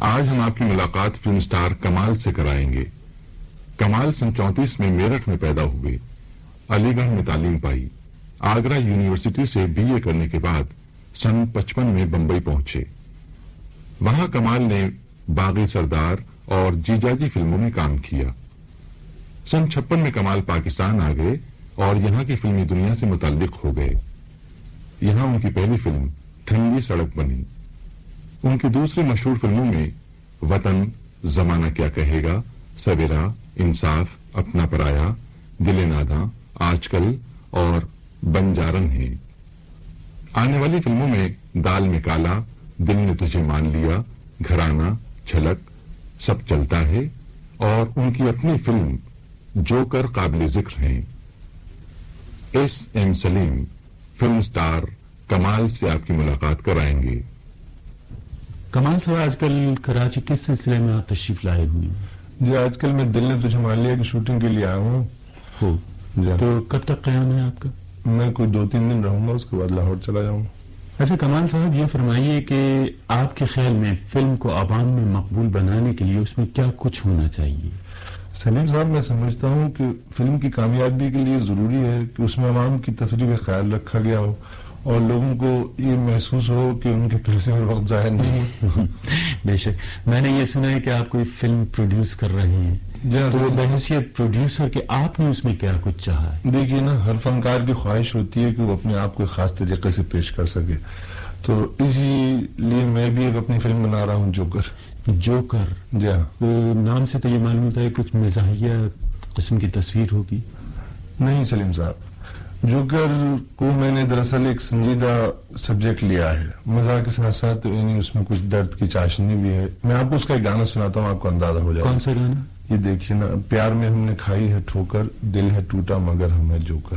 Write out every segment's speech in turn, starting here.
آج ہم آپ کی ملاقات فلم سٹار کمال سے کرائیں گے۔ کمال سن چونتیس میں میرٹھ میں پیدا ہوئے علی گڑھ میں تعلیم پائی۔ آگرہ یونیورسٹی سے بی اے کرنے کے بعد سن پچپن میں بمبئی پہنچے۔ وہاں کمال نے باغی سردار اور جیجا جی فلموں میں کام کیا۔ سن چھپن میں کمال پاکستان آ گئے اور یہاں کی فلمی دنیا سے متعلق ہو گئے۔ یہاں ان کی پہلی فلم ٹھنڈی سڑک بنی۔ ان کی دوسری مشہور فلموں میں وطن زمانہ کیا کہے گا؟ سویرا، انصاف، اپنا پرایا، دل نادا آج کل اور بنجارن ہیں۔ آنے والی فلموں میں دال میں کالا، دل نے تجھے مان لیا، گھرانہ جھلک سب چلتا ہے۔ اور ان کی اپنی فلم جو کر قابل ذکر ہیں۔ S M Salim, film star, Kamal سے آپ کی ملاقات کرائیں گے۔ کمال صاحب آج کل کراچی کس سلسلے میں آپ تشریف لائے ہوئے ہیں؟ جی آج کل میں دل نے تجھے مان لیا کہ شوٹنگ کے لیے آیا ہوں۔ ہو جی۔ تو کب تک قیام ہے آپ کا؟ میں کوئی دو تین دن رہوں گا اس کے بعد لاہور چلا جاؤں۔ اچھا کمال صاحب یہ فرمائیے کہ آپ کے خیال میں فلم کو عوام میں مقبول بنانے کے لیے اس میں کیا کچھ ہونا چاہیے؟ سلیم صاحب میں سمجھتا ہوں کہ فلم کی کامیابی کے لیے ضروری ہے کہ اس میں عوام کی تفریح کا خیال رکھا گیا ہو۔ اور لوگوں کو یہ محسوس ہو کہ ان کے پیسے میں وقت ضائع نہیں بے شک۔ میں نے یہ سنا ہے کہ آپ کوئی فلم پروڈیوس کر رہے ہیں۔ جی ہاں بحیثیت پروڈیوسر کہ آپ نے اس میں کیا کچھ چاہا ہے؟ دیکھیے نا ہر فنکار کی خواہش ہوتی ہے کہ وہ اپنے آپ کو خاص طریقے سے پیش کر سکے۔ تو اسی لیے میں بھی ایک اپنی فلم بنا رہا ہوں جوکر۔ جوکر؟ جی ہاں۔ نام سے تو یہ معلوم ہوتا ہے کچھ مزاحیہ قسم کی تصویر ہوگی۔ نہیں سلیم صاحب۔ جوکر کو میں نے دراصل ایک سنجیدہ سبجیکٹ لیا ہے۔ مزاح کے ساتھ ساتھ یعنی اس میں کچھ درد کی چاشنی بھی ہے۔ میں آپ کو اس کا ایک گانا سناتا ہوں آپ کو اندازہ ہو جائے۔ کون سا گانا؟ یہ دیکھیے نا پیار میں ہم نے کھائی ہے ٹھوکر دل ہے ٹوٹا مگر ہم ہے جوکر۔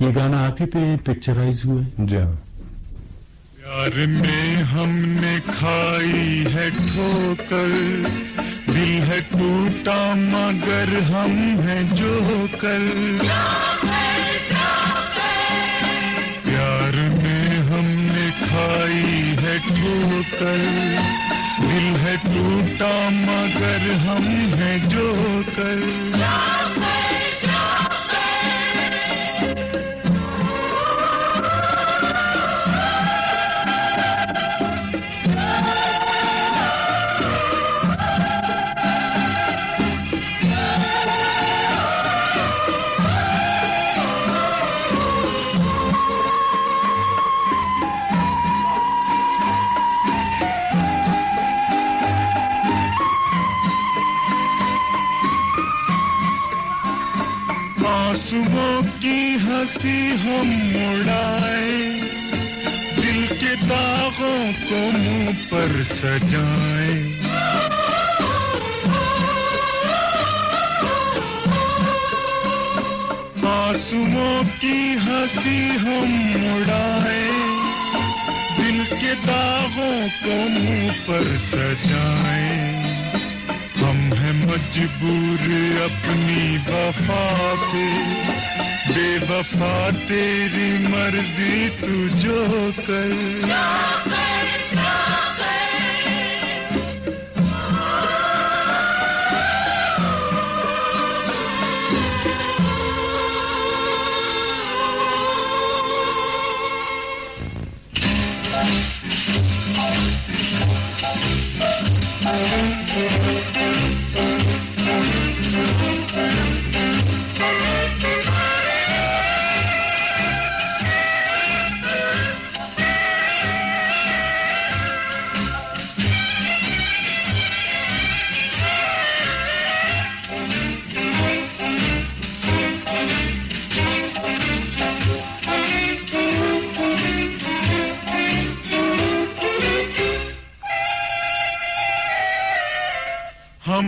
یہ گانا آپ ہی پہ پکچرائز ہوا ہے۔ جی ہاں۔ پیار میں ہم نے کھائی ہے ٹھوکر دل ہے ٹوٹا مگر ہم ہیں جو کھائی کر دل ہے ٹوٹا مگر ہم ہیں جو کر ہنسی ہم اڑائے دل کے داغوں کو منہ پر سجائیں۔ آنسوؤں کی ہنسی ہم اڑائے دل کے داغوں کو منہ پر سجائیں۔ ہم ہیں مجبور اپنی وفا سے۔ بے وفا تیری مرضی تو جو کر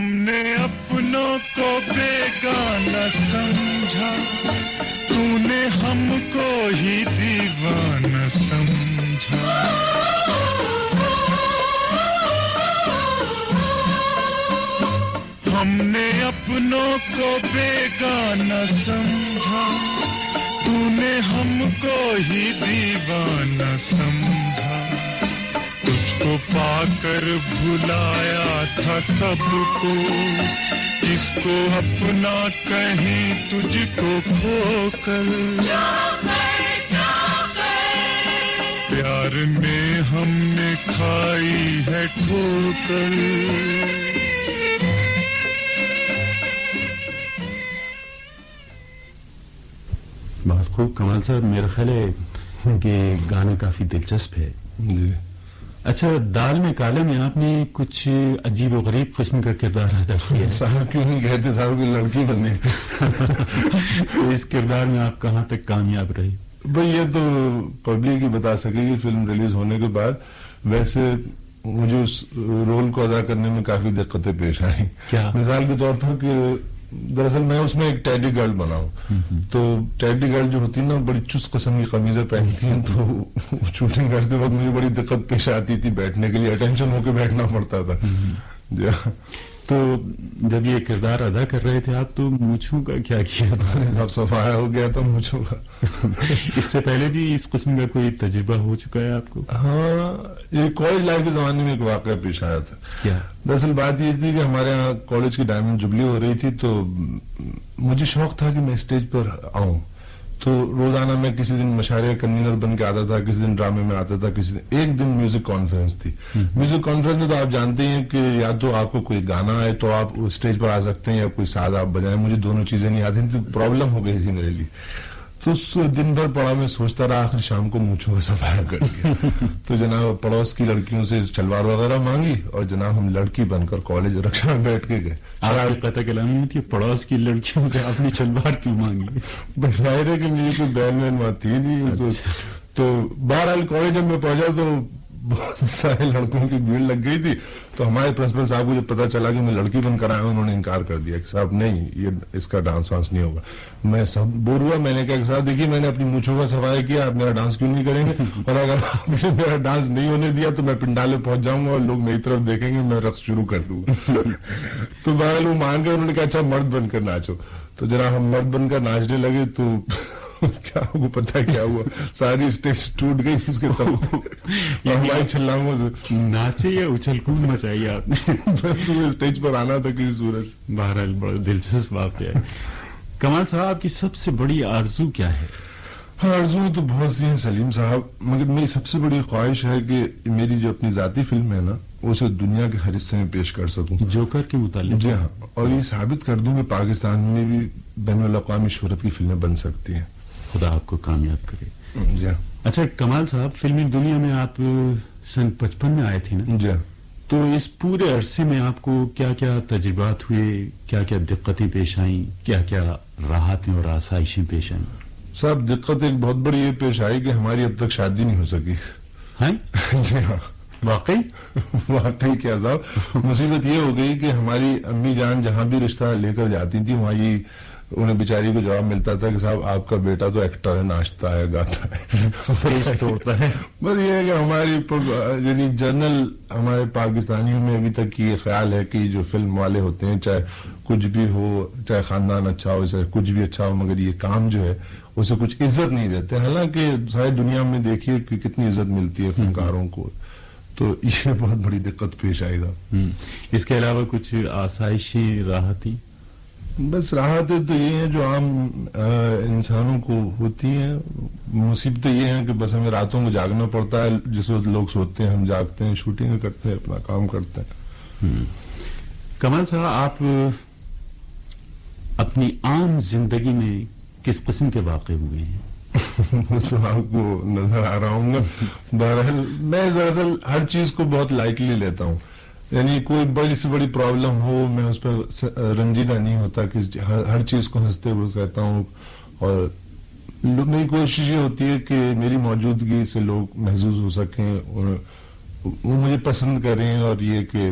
نے اپنوں کو بیگانہ سمجھا۔ تو نے ہم کو ہی دیوانہ سمجھا۔ ہم نے اپنوں کو بیگانہ سمجھا۔ تو نے ہم کو ہی دیوانہ سمجھا۔ کو پا کر بھلایا تھا سب کو۔ جس کو اپنا کہیں تجھ کو کھو کر پیار میں ہم نے کھائی ہے ٹھوکر۔ بہت خوب کمال صاحب میرا خیال ہے کہ گانا کافی دلچسپ ہے۔ جی۔ اچھا دال میں کالے میں آپ نے کچھ عجیب و غریب قسم کا کردار ادا کیا صاحب کیوں نہیں کہتے صاحب کی لڑکی بنے؟ تو اس کردار میں آپ کہاں تک کامیاب رہے؟ بھائی یہ تو پبلک ہی بتا سکے گی فلم ریلیز ہونے کے بعد ویسے مجھے اس رول کو ادا کرنے میں کافی دقتیں پیش آئیں؟ مثال کے طور پر کہ دراصل میں اس میں ایک ٹیڈی گرل بنا ہوں۔ تو ٹیڈی گرل جو ہوتی ہے نا بڑی چست قسم کی قمیضیں پہنتی ہیں تو شوٹنگ کرتے وقت مجھے بڑی دقت پیش آتی تھی بیٹھنے کے لیے اٹینشن ہو کے بیٹھنا پڑتا تھا۔ جی۔ تو جب یہ کردار ادا کر رہے تھے آپ تو مونچھوں کا کیا کیا تھا؟ صاحب صفایا ہو گیا تھا مجھے اس سے پہلے بھی اس قسم کا کوئی تجربہ ہو چکا ہے آپ کو؟ ہاں یہ کالج لائف کے زمانے میں ایک واقعہ پیش آیا تھا۔ کیا؟ دراصل بات یہ تھی کہ ہمارے یہاں کالج کی ڈائمنڈ جبلی ہو رہی تھی تو مجھے شوق تھا کہ میں اسٹیج پر آؤں۔ تو روزانہ میں کسی دن مشاعرے کنوینر بن کے آتا تھا کسی دن ڈرامے میں آتا تھا کسی دن ایک دن میوزک کانفرنس تھی۔ میوزک کانفرنس میں تو آپ جانتے ہیں کہ یا تو آپ کو کوئی گانا ہے تو آپ اسٹیج پر آ سکتے ہیں یا کوئی ساز آپ بجائیں۔ مجھے دونوں چیزیں نہیں آتی تو پرابلم ہو گئی تھی میرے لیے۔ تو اس دن بھر پڑا میں سوچتا رہا آخر شام کو مونچھوں کا صفایا کر دیا تو جناب پڑوس کی لڑکیوں سے شلوار وغیرہ مانگی اور جناب ہم لڑکی بن کر کالج رکشا میں بیٹھ کے گئے۔ قطع کلامی ہوتی ہے پڑوس کی لڑکیوں سے آپ نے شلوار کیوں مانگی؟ بس ظاہر ہے کہ میری کوئی بہن بہن وہاں تھی نہیں تو- تو بہرحال کالج جب میں پہنچا تو بہت سارے لڑکوں کی بھیڑ لگ گئی تھی۔ تو ہمارے پرنسپل صاحب کو جب پتا چلا کہ میں لڑکی بن کر آیا ہوں، انہوں نے انکار کر دیا کہ صاحب، نہیں، یہ اس کا ڈانس وانس نہیں ہوگا۔ میں سب بور ہوا، میں نے کہا کہ صاحب، دیکھیے، میں نے اپنی مونچھوں کا صفائی کیا، آپ میرا ڈانس کیوں نہیں کریں گے؟ اور اگر آپ نے میرا ڈانس نہیں ہونے دیا تو میں پنڈالے پہنچ جاؤں گا اور لوگ میری طرف دیکھیں گے، میں رقص شروع کر دوں گا۔ تو بہرحال وہ مان گئے، انہوں نے کہا اچھا مرد بن کر ناچو۔ تو جناب ہم مرد بن کر ناچنے لگے تو کیا کو پتا کیا ہوا؟ ساری اسٹیج ٹوٹ گئی اس کے ہماری سے۔ ناچے یا اچھل کود مچائی آپ؟ نے بس وہ اسٹیج پر آنا تھا کسی صورت۔ بہرحال بڑا دلچسپ واقعہ ہے۔ کمال صاحب آپ کی سب سے بڑی آرزو کیا ہے؟ آرزو تو بہت سی ہیں سلیم صاحب مگر میری سب سے بڑی خواہش ہے کہ میری جو اپنی ذاتی فلم ہے نا اسے دنیا کے ہر حصے میں پیش کر سکوں۔ جوکر کے متعلق۔ جی ہاں اور یہ ثابت کر دوں کہ پاکستان میں بھی بین الاقوامی شہرت کی فلمیں بن سکتی ہیں۔ خدا آپ کو کامیاب کرے۔ جی۔ ہاں اچھا کمال صاحب فلمی دنیا میں آپ سن پچپن میں آئے تھے نا؟ جی۔ ہاں تو اس پورے عرصے میں آپ کو کیا کیا تجربات ہوئے؟ کیا کیا دقتیں پیش آئیں؟ کیا کیا راحتیں اور آسائشیں پیش آئیں؟ صاحب دقت ایک بہت بڑی یہ پیش آئی کہ ہماری اب تک شادی نہیں ہو سکی۔ ہیں جی ہاں۔ واقعی؟ واقعی کیا صاحب؟ مصیبت یہ ہو گئی کہ ہماری امی جان جہاں بھی رشتہ لے کر جاتی تھی وہاں یہ انہیں بیچاری کو جواب ملتا تھا کہ صاحب آپ کا بیٹا تو ایکٹر ہے ناچتا ہے گاتا ہے۔ توڑتا ہے۔ بس یہ ہے کہ ہماری یعنی جنرل ہمارے پاکستانیوں میں ابھی تک یہ خیال ہے کہ جو فلم والے ہوتے ہیں چاہے کچھ بھی ہو چاہے خاندان اچھا ہو چاہے کچھ بھی اچھا ہو مگر یہ کام جو ہے اسے کچھ عزت نہیں دیتے۔ حالانکہ ساری دنیا میں دیکھیے کہ کتنی عزت ملتی ہے فنکاروں کو۔ تو یہ بہت بڑی دقت پیش آئے گا اس کے علاوہ کچھ آسائشیں راحتیں بس راحتیں تو یہ ہیں جو عام انسانوں کو ہوتی ہیں۔ مصیبتیں یہ ہیں کہ بس ہمیں راتوں کو جاگنا پڑتا ہے۔ جس وقت لوگ سوتے ہیں ہم جاگتے ہیں شوٹنگ کرتے ہیں اپنا کام کرتے ہیں۔ کمال صاحب آپ اپنی عام زندگی میں کس قسم کے واقع ہوئے ہیں؟ تو آپ کو نظر آ رہا ہوں گا۔ بہرحال میں دراصل ہر چیز کو بہت لائٹلی لیتا ہوں۔ یعنی کوئی بڑی سے بڑی پرابلم ہو، میں اس پر س- رنجیدہ نہیں ہوتا کہ ہر چیز کو ہنستے ہوئے کہتا ہوں۔ اور میری کوشش یہ ہوتی ہے کہ میری موجودگی سے لوگ محظوظ ہو سکیں اور وہ مجھے پسند کریں اور یہ کہ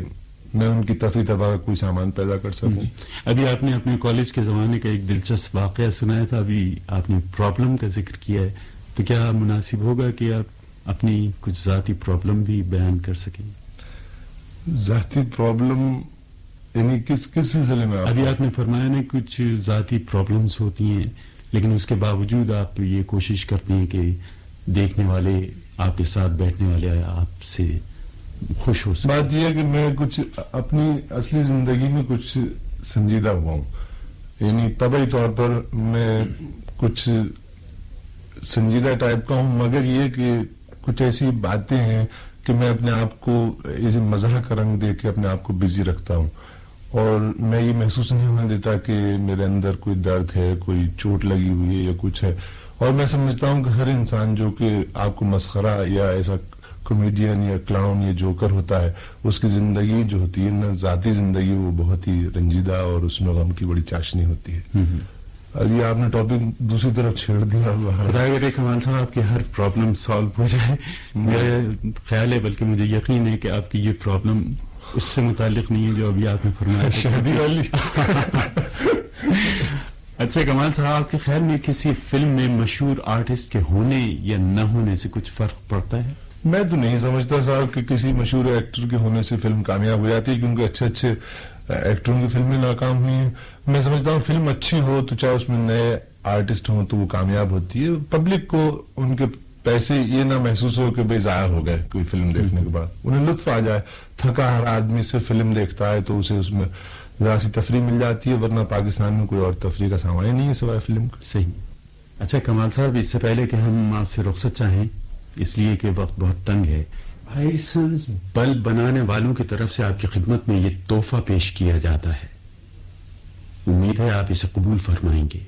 میں ان کی تفریح تباہ کا کوئی سامان پیدا کر سکوں۔ ابھی آپ نے اپنے کالج کے زمانے کا ایک دلچسپ واقعہ سنایا تھا ابھی آپ نے پرابلم کا ذکر کیا ہے۔ تو کیا مناسب ہوگا کہ آپ اپنی کچھ ذاتی پرابلم بھی بیان کر سکیں؟ ذاتی پرابلم یعنی کس کس سلسلے میں ابھی آپ نے فرمایا نا کچھ ذاتی پرابلمز ہوتی ہیں لیکن اس کے باوجود آپ یہ کوشش کرتے ہیں کہ دیکھنے والے آپ کے ساتھ بیٹھنے والے آپ سے خوش ہو سکیں۔ بات یہ ہے کہ میں کچھ اپنی اصلی زندگی میں کچھ سنجیدہ ہوا ہوں۔ یعنی طبعی طور پر میں کچھ سنجیدہ ٹائپ کا ہوں مگر یہ کہ کچھ ایسی باتیں ہیں کہ میں اپنے آپ کو مزاح کا رنگ دے کے اپنے آپ کو بزی رکھتا ہوں اور میں یہ محسوس نہیں ہونے دیتا کہ میرے اندر کوئی درد ہے، کوئی چوٹ لگی ہوئی ہے یا کچھ ہے۔ اور میں سمجھتا ہوں کہ ہر انسان جو کہ آپ کو مسخرہ یا ایسا کامیڈین یا کلاؤن یا جوکر ہوتا ہے، اس کی زندگی جو ہوتی ہے نا ذاتی زندگی، وہ بہت ہی رنجیدہ اور اس میں غم کی بڑی چاشنی ہوتی ہے۔ یہ آپ نے ٹاپک دوسری طرف چھیڑ دیا خدا کرے کمال صاحب آپ کی ہر پرابلم سالو ہو جائے۔ میرا خیال ہے بلکہ مجھے یقین ہے کہ آپ کی یہ پرابلم اس سے متعلق نہیں ہے جو ابھی آپ نے فرمایا۔ شادی والی۔ اچھا کمال صاحب آپ کے خیال میں کسی فلم میں مشہور آرٹسٹ کے ہونے یا نہ ہونے سے کچھ فرق پڑتا ہے؟ میں تو نہیں سمجھتا صاحب کہ کسی مشہور ایکٹر کے ہونے سے فلم کامیاب ہو جاتی ہے کیونکہ اچھے اچھے ایکٹروں کی فلمیں ناکام ہوئی ہیں۔ میں سمجھتا ہوں فلم اچھی ہو تو چاہے اس میں نئے آرٹسٹ ہوں تو وہ کامیاب ہوتی ہے۔ پبلک کو ان کے پیسے یہ نہ محسوس ہو کہ بھائی ضائع ہو گئے کوئی فلم دیکھنے کے بعد۔ انہیں لطف آ جائے۔ تھکا ہر آدمی سے فلم دیکھتا ہے تو اسے اس میں ذرا سی تفریح مل جاتی ہے، ورنہ پاکستان میں کوئی اور تفریح کا سامان ہی نہیں ہے سوائے فلم کا صحیح۔ اچھا کمال صاحب، اس سے پہلے کہ ہم آپ سے رخصت چاہیں اس لیے کہ وقت بہت تنگ ہے۔ ہائسنس بلب بنانے والوں کی طرف سے آپ کی خدمت میں یہ تحفہ پیش کیا جاتا ہے۔ امید ہے آپ اسے قبول فرمائیں گے۔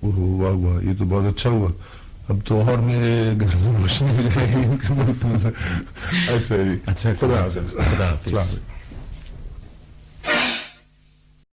اوہ واہ واہ یہ تو بہت اچھا ہوا۔ اب تو اور میرے گھر میں روشنی ہو جائے گی۔ اچھا جی۔ اچھا خدا حافظ۔ خدا حافظ۔